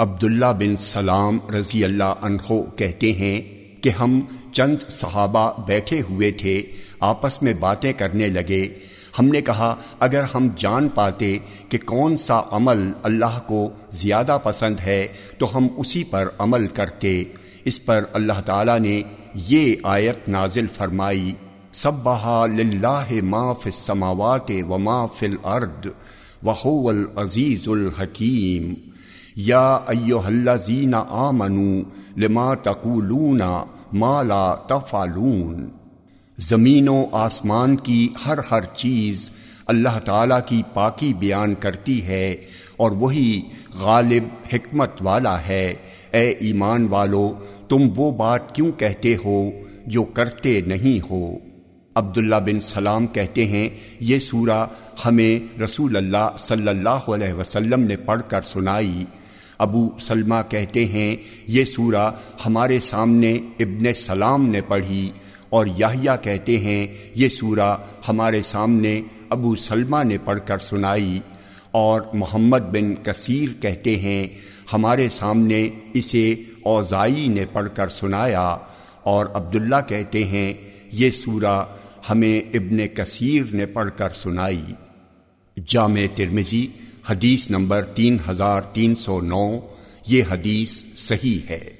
عبداللہ بن سلام رضی اللہ عنہ کہتے ہیں کہ ہم چند صحابہ بیٹھے ہوئے تھے، آپس میں باتیں کرنے لگے۔ ہم نے کہا، اگر ہم جان پاتے کہ کون سا عمل اللہ کو زیادہ پسند ہے، تو ہم اسی پر عمل کرتے۔ اس پر اللہ تعالیٰ نے یہ آیت نازل فرمائی سب بہا ما فی السماوات و ما فی الارض وهو العزیز الحکیم۔ یا ایوہ الذین آمنوا لما تقولون ما لا تفعلون۔ زمین و آسمان کی ہر ہر چیز اللہ تعالیٰ کی پاکی بیان کرتی ہے اور وہی غالب حکمت والا ہے۔ اے ایمان والو، تم وہ بات کیوں کہتے ہو جو کرتے نہیں ہو؟ عبداللہ بن سلام کہتے ہیں، یہ سورہ ہمیں رسول اللہ صلی اللہ علیہ وسلم نے پڑھ کر سنائی۔ ابو سلمہ کہتے ہیں، یہ سورہ ہمارے سامنے ابن سلام نے پڑھی اور یاہیا کہتے ہیں، یہ سورہ ہمارے سامنے ابو سلمہ نے پڑھ کر سنائی اور محمد بن کثیر کہتے ہیں، ہمارے سامنے اسے اوزائی نے پڑھ کر سنایا اور عبداللہ کہتے ہیں، یہ سورہ ہمیں ابن کثیر نے پڑھ کر سنائی۔ جامع ترمزی حدیث نمبر تین ہزار تین سو نو یہ حدیث صحیح ہے۔